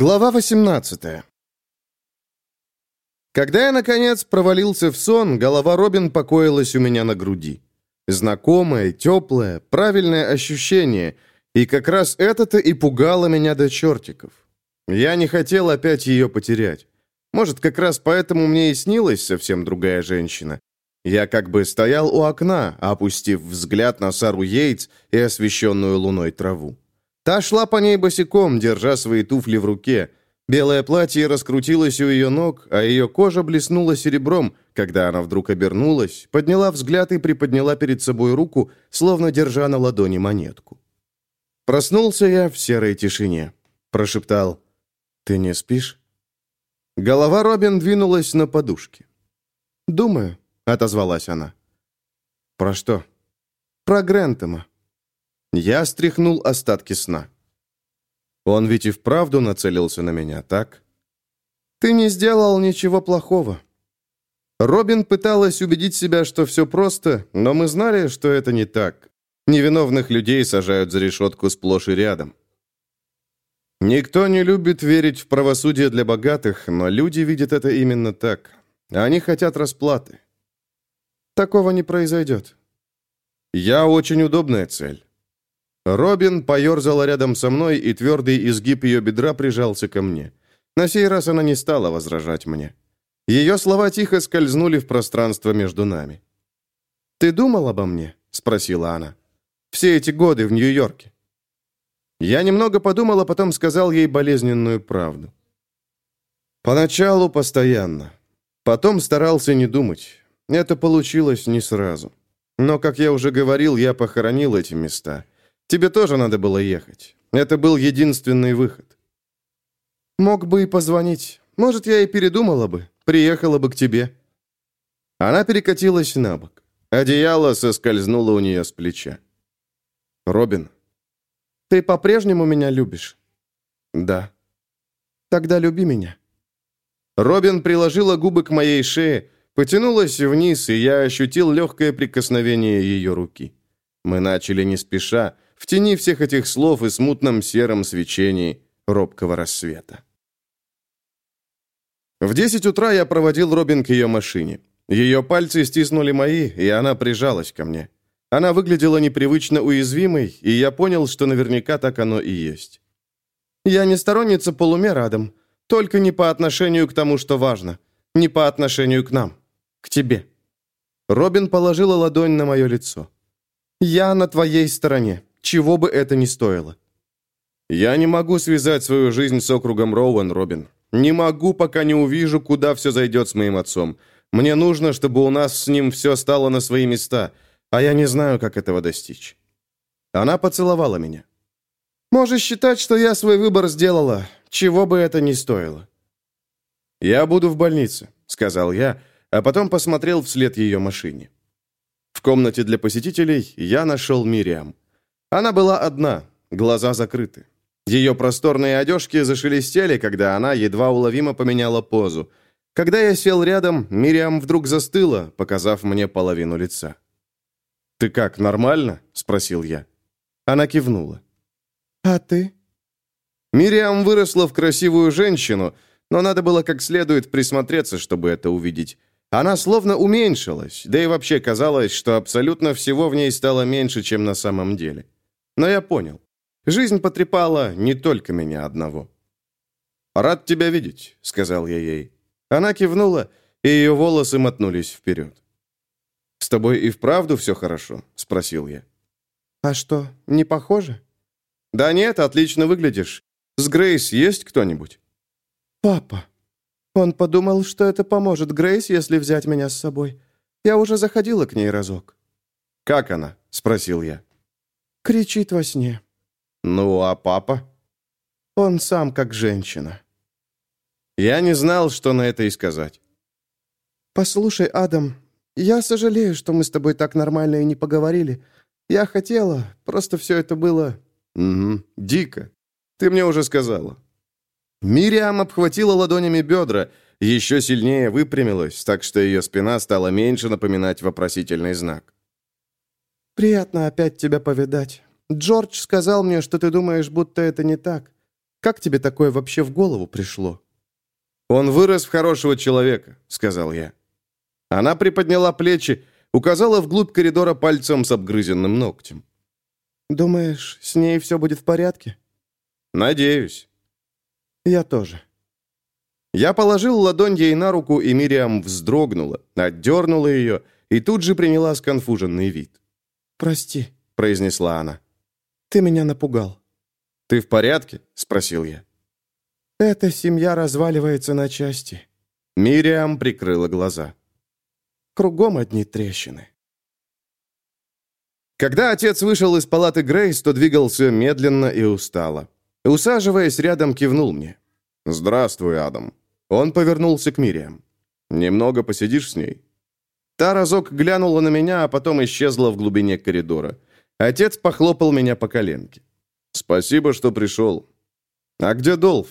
Глава 18 Когда я, наконец, провалился в сон, голова Робин покоилась у меня на груди. Знакомое, теплое, правильное ощущение, и как раз это-то и пугало меня до чертиков. Я не хотел опять ее потерять. Может, как раз поэтому мне и снилась совсем другая женщина. Я как бы стоял у окна, опустив взгляд на Сару Йейтс и освещенную луной траву. Та шла по ней босиком, держа свои туфли в руке. Белое платье раскрутилось у ее ног, а ее кожа блеснула серебром, когда она вдруг обернулась, подняла взгляд и приподняла перед собой руку, словно держа на ладони монетку. Проснулся я в серой тишине. Прошептал «Ты не спишь?» Голова Робин двинулась на подушке. «Думаю», — отозвалась она. «Про что?» «Про Грентема». Я стряхнул остатки сна. Он ведь и вправду нацелился на меня, так? Ты не сделал ничего плохого. Робин пыталась убедить себя, что все просто, но мы знали, что это не так. Невиновных людей сажают за решетку сплошь и рядом. Никто не любит верить в правосудие для богатых, но люди видят это именно так. Они хотят расплаты. Такого не произойдет. Я очень удобная цель. Робин поерзала рядом со мной, и твердый изгиб ее бедра прижался ко мне. На сей раз она не стала возражать мне. Ее слова тихо скользнули в пространство между нами. «Ты думал обо мне?» — спросила она. «Все эти годы в Нью-Йорке». Я немного подумал, а потом сказал ей болезненную правду. Поначалу постоянно. Потом старался не думать. Это получилось не сразу. Но, как я уже говорил, я похоронил эти места — Тебе тоже надо было ехать. Это был единственный выход. Мог бы и позвонить. Может, я и передумала бы. Приехала бы к тебе. Она перекатилась на бок. Одеяло соскользнуло у нее с плеча. «Робин, ты по-прежнему меня любишь?» «Да». «Тогда люби меня». Робин приложила губы к моей шее, потянулась вниз, и я ощутил легкое прикосновение ее руки. Мы начали не спеша, в тени всех этих слов и смутном сером свечении робкого рассвета. В десять утра я проводил Робин к ее машине. Ее пальцы стиснули мои, и она прижалась ко мне. Она выглядела непривычно уязвимой, и я понял, что наверняка так оно и есть. «Я не сторонница полумер, Адам. Только не по отношению к тому, что важно. Не по отношению к нам. К тебе». Робин положила ладонь на мое лицо. «Я на твоей стороне чего бы это ни стоило. Я не могу связать свою жизнь с округом Роуэн, Робин. Не могу, пока не увижу, куда все зайдет с моим отцом. Мне нужно, чтобы у нас с ним все стало на свои места, а я не знаю, как этого достичь. Она поцеловала меня. Можешь считать, что я свой выбор сделала, чего бы это ни стоило. «Я буду в больнице», — сказал я, а потом посмотрел вслед ее машине. В комнате для посетителей я нашел Мириам. Она была одна, глаза закрыты. Ее просторные одежки зашелестели, когда она едва уловимо поменяла позу. Когда я сел рядом, Мириам вдруг застыла, показав мне половину лица. «Ты как, нормально?» — спросил я. Она кивнула. «А ты?» Мириам выросла в красивую женщину, но надо было как следует присмотреться, чтобы это увидеть. Она словно уменьшилась, да и вообще казалось, что абсолютно всего в ней стало меньше, чем на самом деле. Но я понял. Жизнь потрепала не только меня одного. «Рад тебя видеть», — сказал я ей. Она кивнула, и ее волосы мотнулись вперед. «С тобой и вправду все хорошо?» — спросил я. «А что, не похоже?» «Да нет, отлично выглядишь. С Грейс есть кто-нибудь?» «Папа. Он подумал, что это поможет Грейс, если взять меня с собой. Я уже заходила к ней разок». «Как она?» — спросил я. Кричит во сне. Ну, а папа? Он сам как женщина. Я не знал, что на это и сказать. Послушай, Адам, я сожалею, что мы с тобой так нормально и не поговорили. Я хотела, просто все это было... Угу, дико. Ты мне уже сказала. Мириам обхватила ладонями бедра, еще сильнее выпрямилась, так что ее спина стала меньше напоминать вопросительный знак. «Приятно опять тебя повидать. Джордж сказал мне, что ты думаешь, будто это не так. Как тебе такое вообще в голову пришло?» «Он вырос в хорошего человека», — сказал я. Она приподняла плечи, указала вглубь коридора пальцем с обгрызенным ногтем. «Думаешь, с ней все будет в порядке?» «Надеюсь». «Я тоже». Я положил ладонь ей на руку, и Мириам вздрогнула, отдернула ее и тут же приняла сконфуженный вид. «Прости», — произнесла она. «Ты меня напугал». «Ты в порядке?» — спросил я. «Эта семья разваливается на части». Мириам прикрыла глаза. «Кругом одни трещины». Когда отец вышел из палаты Грейс, то двигался медленно и устало. Усаживаясь рядом, кивнул мне. «Здравствуй, Адам». Он повернулся к Мириам. «Немного посидишь с ней?» Та разок глянула на меня, а потом исчезла в глубине коридора. Отец похлопал меня по коленке. «Спасибо, что пришел. А где Долф?»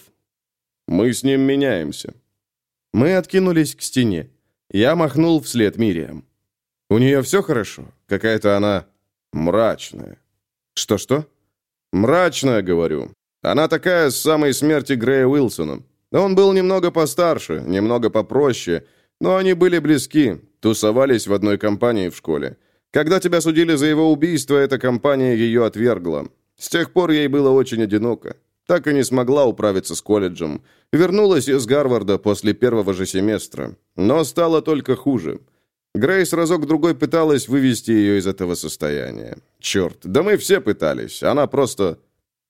«Мы с ним меняемся». Мы откинулись к стене. Я махнул вслед Мириам. «У нее все хорошо? Какая-то она мрачная». «Что-что?» «Мрачная, говорю. Она такая с самой смерти Грея Уилсона. Он был немного постарше, немного попроще, но они были близки, тусовались в одной компании в школе. Когда тебя судили за его убийство, эта компания ее отвергла. С тех пор ей было очень одиноко. Так и не смогла управиться с колледжем. Вернулась из Гарварда после первого же семестра. Но стало только хуже. Грейс разок-другой пыталась вывести ее из этого состояния. Черт, да мы все пытались. Она просто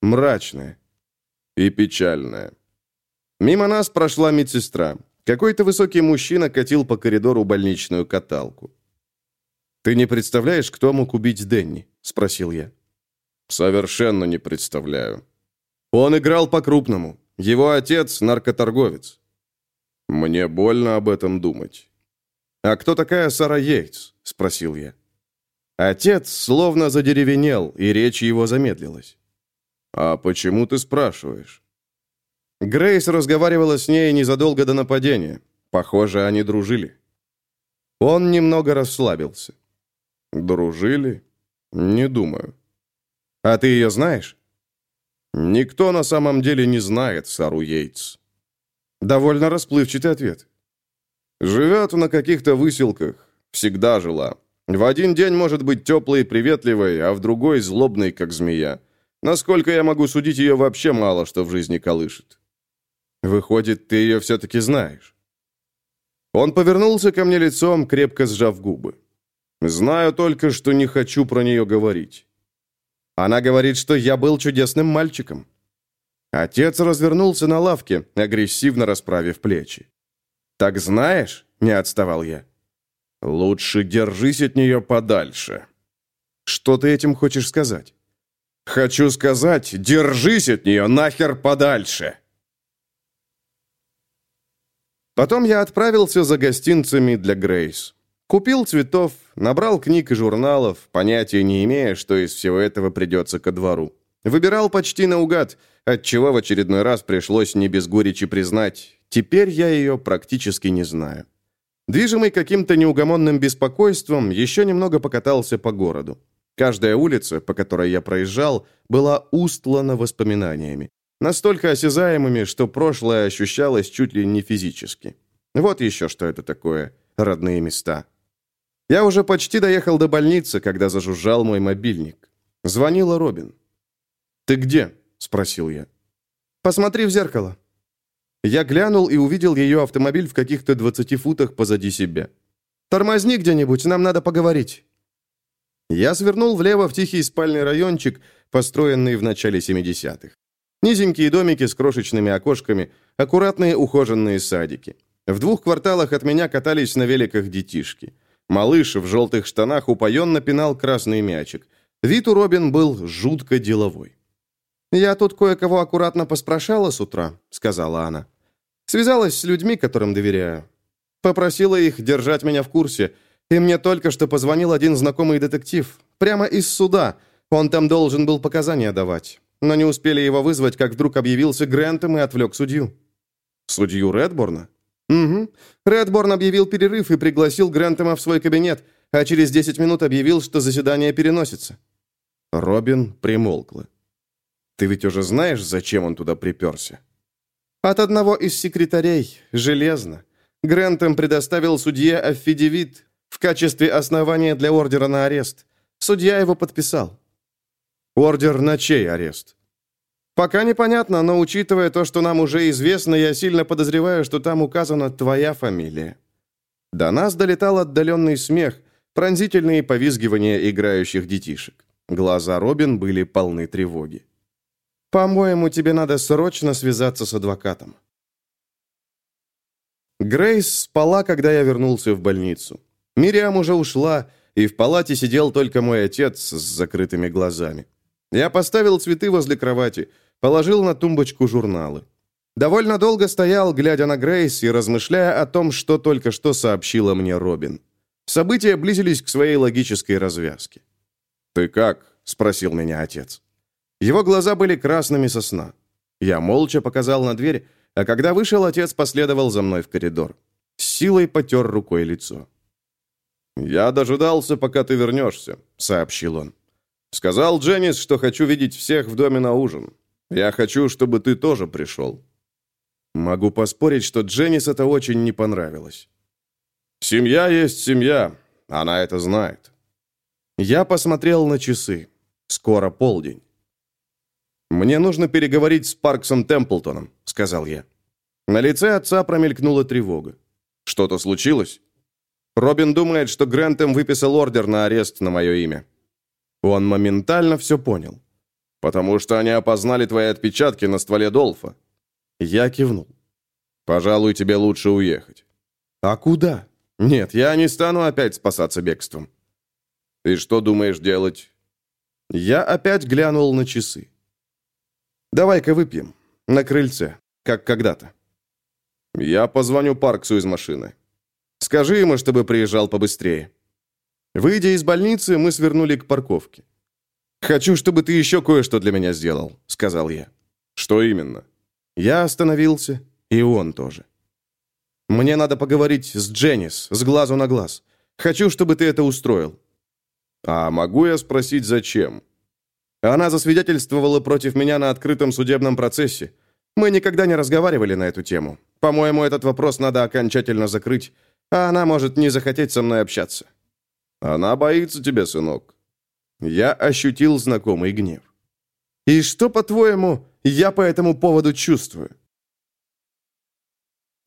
мрачная и печальная. Мимо нас прошла медсестра. Какой-то высокий мужчина катил по коридору больничную каталку. «Ты не представляешь, кто мог убить Денни?» – спросил я. «Совершенно не представляю». «Он играл по-крупному. Его отец – наркоторговец». «Мне больно об этом думать». «А кто такая Сара Йейтс?» – спросил я. Отец словно задеревенел, и речь его замедлилась. «А почему ты спрашиваешь?» Грейс разговаривала с ней незадолго до нападения. Похоже, они дружили. Он немного расслабился. «Дружили? Не думаю». «А ты ее знаешь?» «Никто на самом деле не знает Сару Йейтс». Довольно расплывчатый ответ. «Живет на каких-то выселках. Всегда жила. В один день может быть теплой и приветливой, а в другой злобной, как змея. Насколько я могу судить, ее вообще мало что в жизни колышет. Выходит, ты ее все-таки знаешь. Он повернулся ко мне лицом, крепко сжав губы. Знаю только, что не хочу про нее говорить. Она говорит, что я был чудесным мальчиком. Отец развернулся на лавке, агрессивно расправив плечи. «Так знаешь?» — не отставал я. «Лучше держись от нее подальше». «Что ты этим хочешь сказать?» «Хочу сказать, держись от нее нахер подальше!» Потом я отправился за гостинцами для Грейс. Купил цветов, набрал книг и журналов, понятия не имея, что из всего этого придется ко двору. Выбирал почти наугад, отчего в очередной раз пришлось не без горечи признать, теперь я ее практически не знаю. Движимый каким-то неугомонным беспокойством, еще немного покатался по городу. Каждая улица, по которой я проезжал, была устлана воспоминаниями. Настолько осязаемыми, что прошлое ощущалось чуть ли не физически. Вот еще что это такое родные места. Я уже почти доехал до больницы, когда зажужжал мой мобильник. Звонила Робин. «Ты где?» – спросил я. «Посмотри в зеркало». Я глянул и увидел ее автомобиль в каких-то 20 футах позади себя. «Тормозни где-нибудь, нам надо поговорить». Я свернул влево в тихий спальный райончик, построенный в начале 70-х. Низенькие домики с крошечными окошками, аккуратные ухоженные садики. В двух кварталах от меня катались на великах детишки. Малыш в желтых штанах упоенно пинал красный мячик. Вид у Робин был жутко деловой. «Я тут кое-кого аккуратно поспрашала с утра», — сказала она. «Связалась с людьми, которым доверяю. Попросила их держать меня в курсе, и мне только что позвонил один знакомый детектив. Прямо из суда. Он там должен был показания давать. Но не успели его вызвать, как вдруг объявился Грентом и отвлек судью. Судью Редборна? Угу. Редборн объявил перерыв и пригласил Грентема в свой кабинет, а через 10 минут объявил, что заседание переносится. Робин примолкла. Ты ведь уже знаешь, зачем он туда приперся?» «От одного из секретарей. Железно. Грентом предоставил судье аффидевит в качестве основания для ордера на арест. Судья его подписал». «Ордер на чей арест?» «Пока непонятно, но учитывая то, что нам уже известно, я сильно подозреваю, что там указана твоя фамилия». До нас долетал отдаленный смех, пронзительные повизгивания играющих детишек. Глаза Робин были полны тревоги. «По-моему, тебе надо срочно связаться с адвокатом». Грейс спала, когда я вернулся в больницу. Мириам уже ушла, и в палате сидел только мой отец с закрытыми глазами. Я поставил цветы возле кровати, положил на тумбочку журналы. Довольно долго стоял, глядя на Грейс и размышляя о том, что только что сообщила мне Робин. События близились к своей логической развязке. «Ты как?» — спросил меня отец. Его глаза были красными со сна. Я молча показал на дверь, а когда вышел, отец последовал за мной в коридор. С силой потер рукой лицо. «Я дожидался, пока ты вернешься», — сообщил он. «Сказал Дженнис, что хочу видеть всех в доме на ужин. Я хочу, чтобы ты тоже пришел». Могу поспорить, что Дженнис это очень не понравилось. «Семья есть семья, она это знает». Я посмотрел на часы. Скоро полдень. «Мне нужно переговорить с Парксом Темплтоном», — сказал я. На лице отца промелькнула тревога. «Что-то случилось?» Робин думает, что Грентем выписал ордер на арест на мое имя. Он моментально все понял. «Потому что они опознали твои отпечатки на стволе Долфа». Я кивнул. «Пожалуй, тебе лучше уехать». «А куда?» «Нет, я не стану опять спасаться бегством». «Ты что думаешь делать?» Я опять глянул на часы. Давай-ка выпьем. На крыльце, как когда-то. Я позвоню Парксу из машины. Скажи ему, чтобы приезжал побыстрее. Выйдя из больницы, мы свернули к парковке. «Хочу, чтобы ты еще кое-что для меня сделал», — сказал я. «Что именно?» Я остановился, и он тоже. «Мне надо поговорить с Дженнис, с глазу на глаз. Хочу, чтобы ты это устроил». «А могу я спросить, зачем?» Она засвидетельствовала против меня на открытом судебном процессе. Мы никогда не разговаривали на эту тему. По-моему, этот вопрос надо окончательно закрыть, а она может не захотеть со мной общаться. Она боится тебя, сынок. Я ощутил знакомый гнев. И что, по-твоему, я по этому поводу чувствую?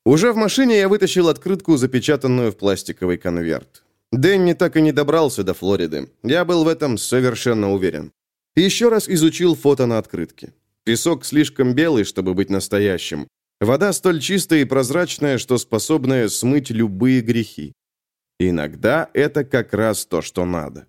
Уже в машине я вытащил открытку, запечатанную в пластиковый конверт. Дэнни так и не добрался до Флориды. Я был в этом совершенно уверен. Еще раз изучил фото на открытке. Песок слишком белый, чтобы быть настоящим. Вода столь чистая и прозрачная, что способная смыть любые грехи. Иногда это как раз то, что надо.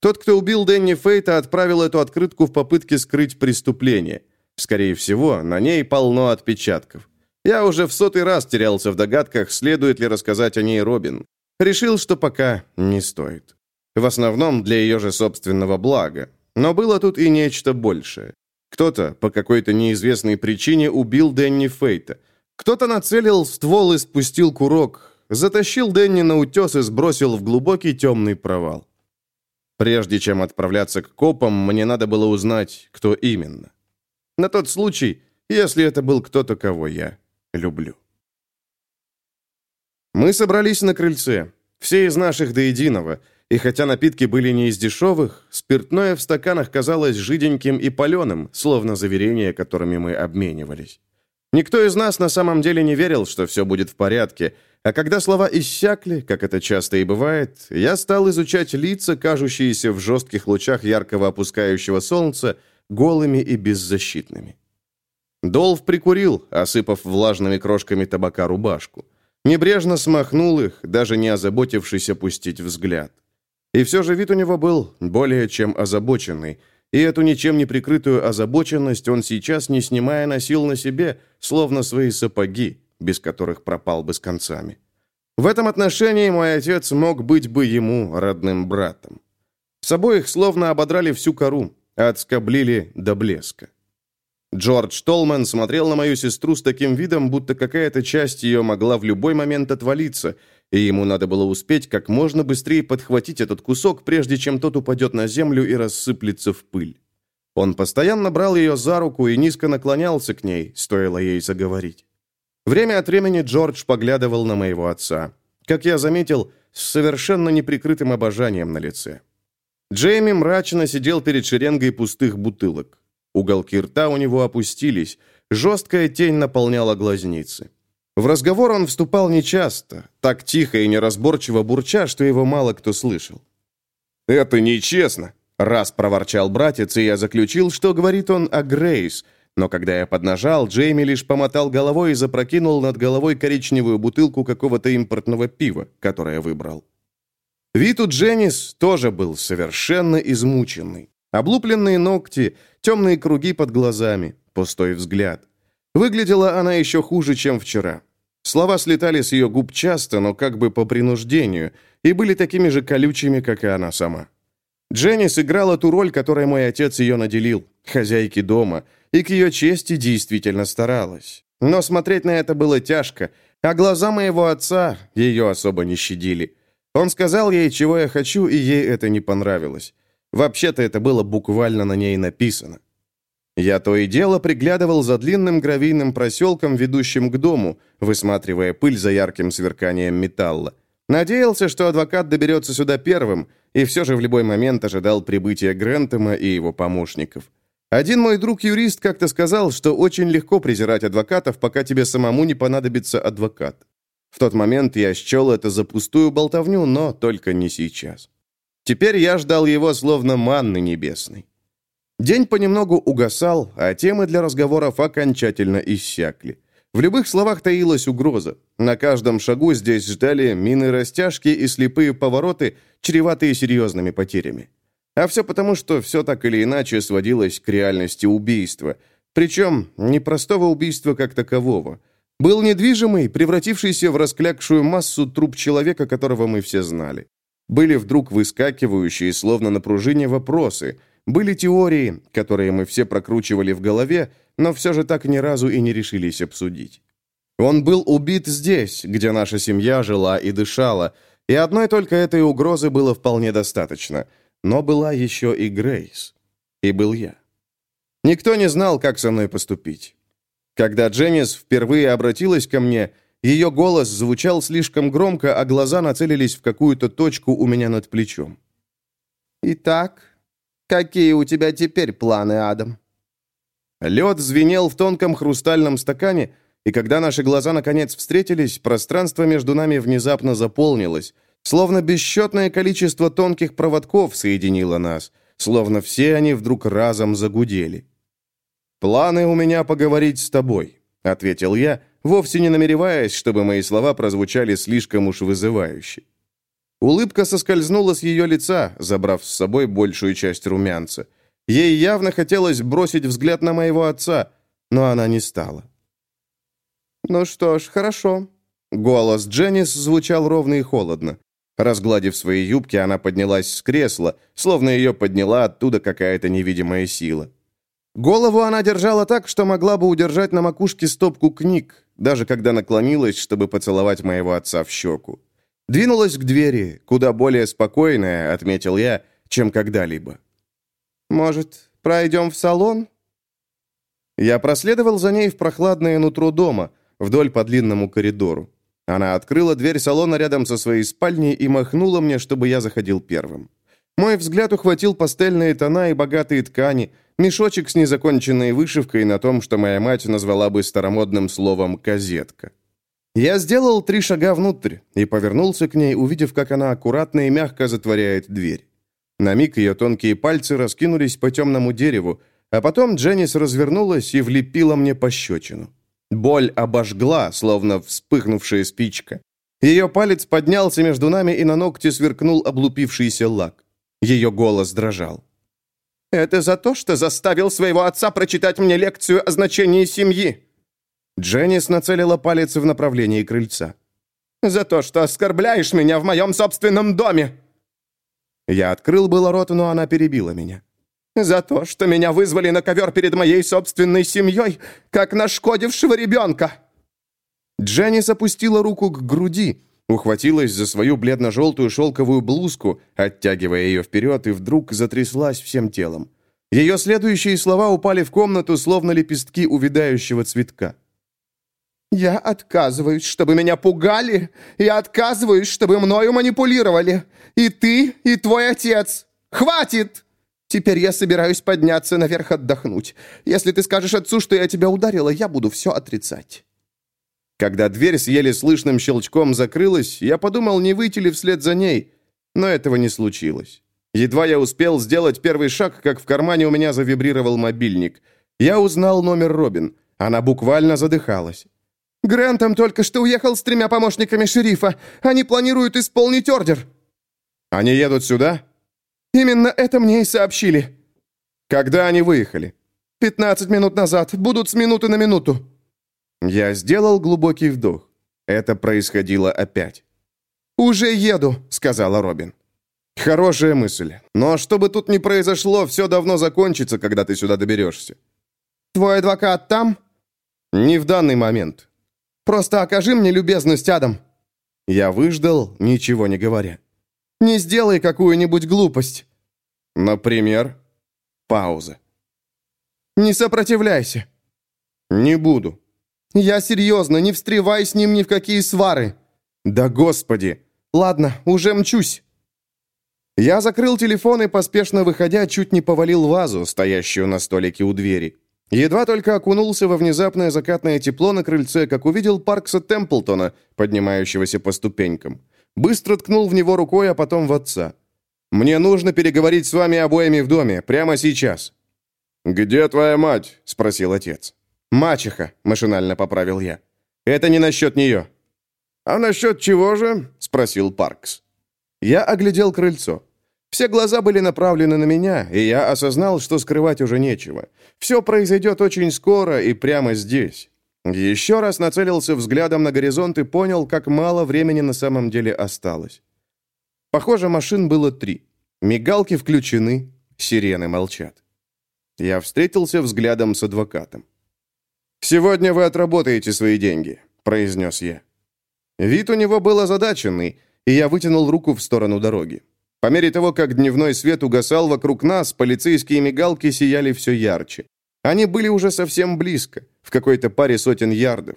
Тот, кто убил Дэнни Фейта, отправил эту открытку в попытке скрыть преступление. Скорее всего, на ней полно отпечатков. Я уже в сотый раз терялся в догадках, следует ли рассказать о ней Робин. Решил, что пока не стоит. В основном для ее же собственного блага. Но было тут и нечто большее. Кто-то по какой-то неизвестной причине убил Дэнни Фейта. Кто-то нацелил ствол и спустил курок, затащил Дэнни на утес и сбросил в глубокий темный провал. Прежде чем отправляться к копам, мне надо было узнать, кто именно. На тот случай, если это был кто-то, кого я люблю. Мы собрались на крыльце, все из наших до единого, и хотя напитки были не из дешевых, спиртное в стаканах казалось жиденьким и паленым, словно заверения, которыми мы обменивались. Никто из нас на самом деле не верил, что все будет в порядке, а когда слова иссякли, как это часто и бывает, я стал изучать лица, кажущиеся в жестких лучах яркого опускающего солнца, голыми и беззащитными. Долф прикурил, осыпав влажными крошками табака рубашку. Небрежно смахнул их, даже не озаботившись опустить взгляд. И все же вид у него был более чем озабоченный, и эту ничем не прикрытую озабоченность он сейчас, не снимая, носил на себе, словно свои сапоги, без которых пропал бы с концами. В этом отношении мой отец мог быть бы ему родным братом. С обоих словно ободрали всю кору, отскоблили до блеска. Джордж Толман смотрел на мою сестру с таким видом, будто какая-то часть ее могла в любой момент отвалиться, и ему надо было успеть как можно быстрее подхватить этот кусок, прежде чем тот упадет на землю и рассыплется в пыль. Он постоянно брал ее за руку и низко наклонялся к ней, стоило ей заговорить. Время от времени Джордж поглядывал на моего отца. Как я заметил, с совершенно неприкрытым обожанием на лице. Джейми мрачно сидел перед шеренгой пустых бутылок. Уголки рта у него опустились, жесткая тень наполняла глазницы. В разговор он вступал нечасто, так тихо и неразборчиво бурча, что его мало кто слышал. «Это нечестно!» — раз проворчал братец, и я заключил, что говорит он о Грейс, но когда я поднажал, Джейми лишь помотал головой и запрокинул над головой коричневую бутылку какого-то импортного пива, которое выбрал. Вид у Дженнис тоже был совершенно измученный. Облупленные ногти, темные круги под глазами, пустой взгляд. Выглядела она еще хуже, чем вчера. Слова слетали с ее губ часто, но как бы по принуждению, и были такими же колючими, как и она сама. Дженнис играла ту роль, которой мой отец ее наделил, хозяйки дома, и к ее чести действительно старалась. Но смотреть на это было тяжко, а глаза моего отца ее особо не щадили. Он сказал ей, чего я хочу, и ей это не понравилось. Вообще-то это было буквально на ней написано. Я то и дело приглядывал за длинным гравийным проселком, ведущим к дому, высматривая пыль за ярким сверканием металла. Надеялся, что адвокат доберется сюда первым, и все же в любой момент ожидал прибытия Грентема и его помощников. Один мой друг-юрист как-то сказал, что очень легко презирать адвокатов, пока тебе самому не понадобится адвокат. В тот момент я счел это за пустую болтовню, но только не сейчас. Теперь я ждал его словно манны небесной. День понемногу угасал, а темы для разговоров окончательно иссякли. В любых словах таилась угроза. На каждом шагу здесь ждали мины-растяжки и слепые повороты, чреватые серьезными потерями. А все потому, что все так или иначе сводилось к реальности убийства. Причем не простого убийства как такового – был недвижимый, превратившийся в расклякшую массу труп человека, которого мы все знали. Были вдруг выскакивающие, словно на пружине, вопросы. Были теории, которые мы все прокручивали в голове, но все же так ни разу и не решились обсудить. Он был убит здесь, где наша семья жила и дышала, и одной только этой угрозы было вполне достаточно. Но была еще и Грейс. И был я. Никто не знал, как со мной поступить. Когда Дженнис впервые обратилась ко мне, ее голос звучал слишком громко, а глаза нацелились в какую-то точку у меня над плечом. «Итак, какие у тебя теперь планы, Адам?» Лед звенел в тонком хрустальном стакане, и когда наши глаза наконец встретились, пространство между нами внезапно заполнилось, словно бесчетное количество тонких проводков соединило нас, словно все они вдруг разом загудели. «Планы у меня поговорить с тобой», — ответил я, вовсе не намереваясь, чтобы мои слова прозвучали слишком уж вызывающе. Улыбка соскользнула с ее лица, забрав с собой большую часть румянца. Ей явно хотелось бросить взгляд на моего отца, но она не стала. «Ну что ж, хорошо». Голос Дженнис звучал ровно и холодно. Разгладив свои юбки, она поднялась с кресла, словно ее подняла оттуда какая-то невидимая сила. Голову она держала так, что могла бы удержать на макушке стопку книг, даже когда наклонилась, чтобы поцеловать моего отца в щеку. Двинулась к двери, куда более спокойная, отметил я, чем когда-либо. «Может, пройдем в салон?» Я проследовал за ней в прохладное нутро дома, вдоль по длинному коридору. Она открыла дверь салона рядом со своей спальней и махнула мне, чтобы я заходил первым. Мой взгляд ухватил пастельные тона и богатые ткани, Мешочек с незаконченной вышивкой на том, что моя мать назвала бы старомодным словом «казетка». Я сделал три шага внутрь и повернулся к ней, увидев, как она аккуратно и мягко затворяет дверь. На миг ее тонкие пальцы раскинулись по темному дереву, а потом Дженнис развернулась и влепила мне пощечину. Боль обожгла, словно вспыхнувшая спичка. Ее палец поднялся между нами, и на ногте сверкнул облупившийся лак. Ее голос дрожал. Это за то, что заставил своего отца прочитать мне лекцию о значении семьи». Дженнис нацелила палец в направлении крыльца. «За то, что оскорбляешь меня в моем собственном доме!» Я открыл было рот, но она перебила меня. «За то, что меня вызвали на ковер перед моей собственной семьей, как нашкодившего ребенка!» Дженнис опустила руку к груди, Ухватилась за свою бледно-желтую шелковую блузку, оттягивая ее вперед, и вдруг затряслась всем телом. Ее следующие слова упали в комнату, словно лепестки увядающего цветка. «Я отказываюсь, чтобы меня пугали. Я отказываюсь, чтобы мною манипулировали. И ты, и твой отец. Хватит! Теперь я собираюсь подняться наверх отдохнуть. Если ты скажешь отцу, что я тебя ударила, я буду все отрицать». Когда дверь с еле слышным щелчком закрылась, я подумал, не выйти ли вслед за ней, но этого не случилось. Едва я успел сделать первый шаг, как в кармане у меня завибрировал мобильник. Я узнал номер Робин. Она буквально задыхалась. Грентом только что уехал с тремя помощниками шерифа. Они планируют исполнить ордер». «Они едут сюда?» «Именно это мне и сообщили». «Когда они выехали?» «Пятнадцать минут назад. Будут с минуты на минуту». Я сделал глубокий вдох. Это происходило опять. «Уже еду», — сказала Робин. «Хорошая мысль. Но что бы тут ни произошло, все давно закончится, когда ты сюда доберешься». «Твой адвокат там?» «Не в данный момент. Просто окажи мне любезность, Адам». Я выждал, ничего не говоря. «Не сделай какую-нибудь глупость». «Например?» Пауза. «Не сопротивляйся». «Не буду». «Я серьезно, не встревай с ним ни в какие свары». «Да господи!» «Ладно, уже мчусь». Я закрыл телефон и, поспешно выходя, чуть не повалил вазу, стоящую на столике у двери. Едва только окунулся во внезапное закатное тепло на крыльце, как увидел Паркса Темплтона, поднимающегося по ступенькам. Быстро ткнул в него рукой, а потом в отца. «Мне нужно переговорить с вами обоими в доме, прямо сейчас». «Где твоя мать?» – спросил отец. «Мачеха», – машинально поправил я. «Это не насчет нее». «А насчет чего же?» – спросил Паркс. Я оглядел крыльцо. Все глаза были направлены на меня, и я осознал, что скрывать уже нечего. Все произойдет очень скоро и прямо здесь. Еще раз нацелился взглядом на горизонт и понял, как мало времени на самом деле осталось. Похоже, машин было три. Мигалки включены, сирены молчат. Я встретился взглядом с адвокатом. «Сегодня вы отработаете свои деньги», — произнес я. Вид у него был озадаченный, и я вытянул руку в сторону дороги. По мере того, как дневной свет угасал вокруг нас, полицейские мигалки сияли все ярче. Они были уже совсем близко, в какой-то паре сотен ярдов.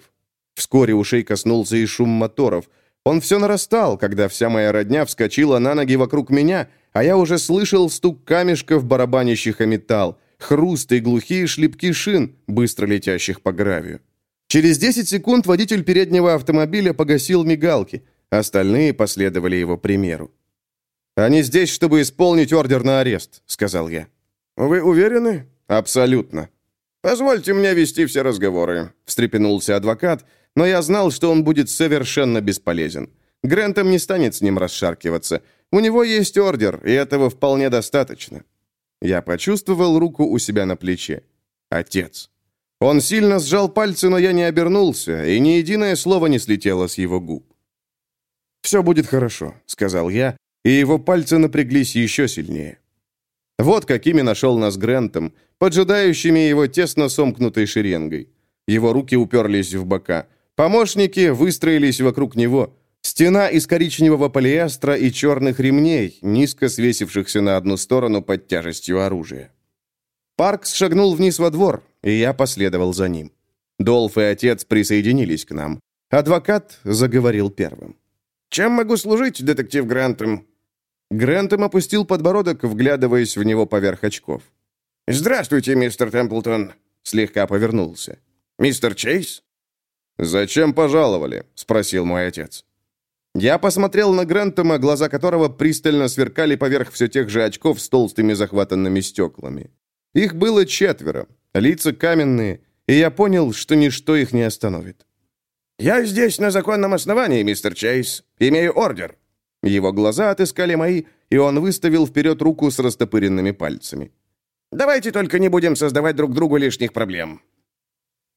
Вскоре ушей коснулся и шум моторов. Он все нарастал, когда вся моя родня вскочила на ноги вокруг меня, а я уже слышал стук камешков, барабанящих о металл, хруст и глухие шлепки шин, быстро летящих по гравию. Через 10 секунд водитель переднего автомобиля погасил мигалки, остальные последовали его примеру. «Они здесь, чтобы исполнить ордер на арест», — сказал я. «Вы уверены?» «Абсолютно». «Позвольте мне вести все разговоры», — встрепенулся адвокат, но я знал, что он будет совершенно бесполезен. Грентом не станет с ним расшаркиваться. У него есть ордер, и этого вполне достаточно. Я почувствовал руку у себя на плече. Отец. Он сильно сжал пальцы, но я не обернулся, и ни единое слово не слетело с его губ. «Все будет хорошо», — сказал я, и его пальцы напряглись еще сильнее. Вот какими нашел нас Грентом, поджидающими его тесно сомкнутой шеренгой. Его руки уперлись в бока. Помощники выстроились вокруг него. Стена из коричневого полиэстера и черных ремней, низко свесившихся на одну сторону под тяжестью оружия. Паркс шагнул вниз во двор, и я последовал за ним. Долф и отец присоединились к нам. Адвокат заговорил первым. «Чем могу служить, детектив Грантом?» Грентом опустил подбородок, вглядываясь в него поверх очков. «Здравствуйте, мистер Темплтон!» Слегка повернулся. «Мистер Чейз?» «Зачем пожаловали?» — спросил мой отец. Я посмотрел на Грентома, глаза которого пристально сверкали поверх все тех же очков с толстыми захватанными стеклами. Их было четверо, лица каменные, и я понял, что ничто их не остановит. «Я здесь на законном основании, мистер Чейз. Имею ордер. Его глаза отыскали мои, и он выставил вперед руку с растопыренными пальцами. «Давайте только не будем создавать друг другу лишних проблем».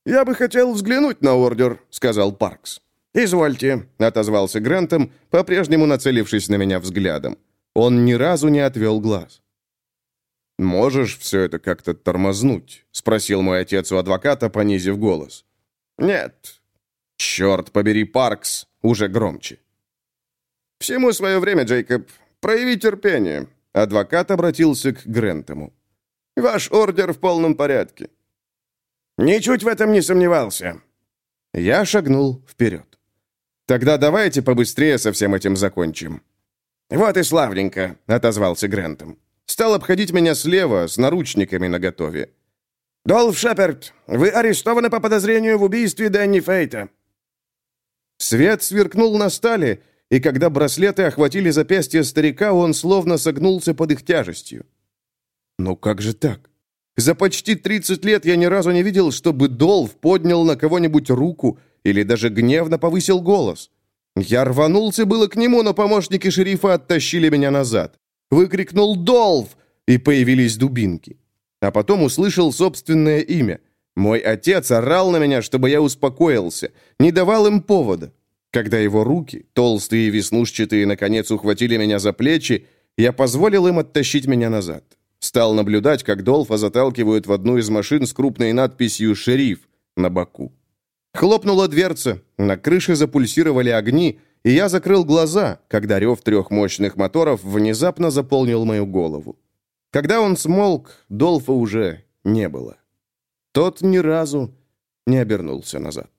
«Я бы хотел взглянуть на ордер», — сказал Паркс. «Извольте», — отозвался Грантом, по-прежнему нацелившись на меня взглядом. Он ни разу не отвел глаз. «Можешь все это как-то тормознуть?» — спросил мой отец у адвоката, понизив голос. «Нет». «Черт побери, Паркс!» — уже громче. «Всему свое время, Джейкоб. Прояви терпение». Адвокат обратился к Грентому. Ваш ордер в полном порядке». «Ничуть в этом не сомневался». Я шагнул вперед. «Тогда давайте побыстрее со всем этим закончим». «Вот и славненько», — отозвался Грентом. Стал обходить меня слева, с наручниками наготове. «Долф Шеперд, вы арестованы по подозрению в убийстве Дэнни Фейта». Свет сверкнул на стали, и когда браслеты охватили запястье старика, он словно согнулся под их тяжестью. Ну как же так? За почти 30 лет я ни разу не видел, чтобы Долф поднял на кого-нибудь руку или даже гневно повысил голос. Я рванулся было к нему, но помощники шерифа оттащили меня назад. Выкрикнул «Долф!» и появились дубинки. А потом услышал собственное имя. Мой отец орал на меня, чтобы я успокоился, не давал им повода. Когда его руки, толстые и веснушчатые, наконец ухватили меня за плечи, я позволил им оттащить меня назад. Стал наблюдать, как Долфа заталкивают в одну из машин с крупной надписью «Шериф» на боку. Хлопнула дверца, на крыше запульсировали огни, и я закрыл глаза, когда рев трех мощных моторов внезапно заполнил мою голову. Когда он смолк, Долфа уже не было. Тот ни разу не обернулся назад.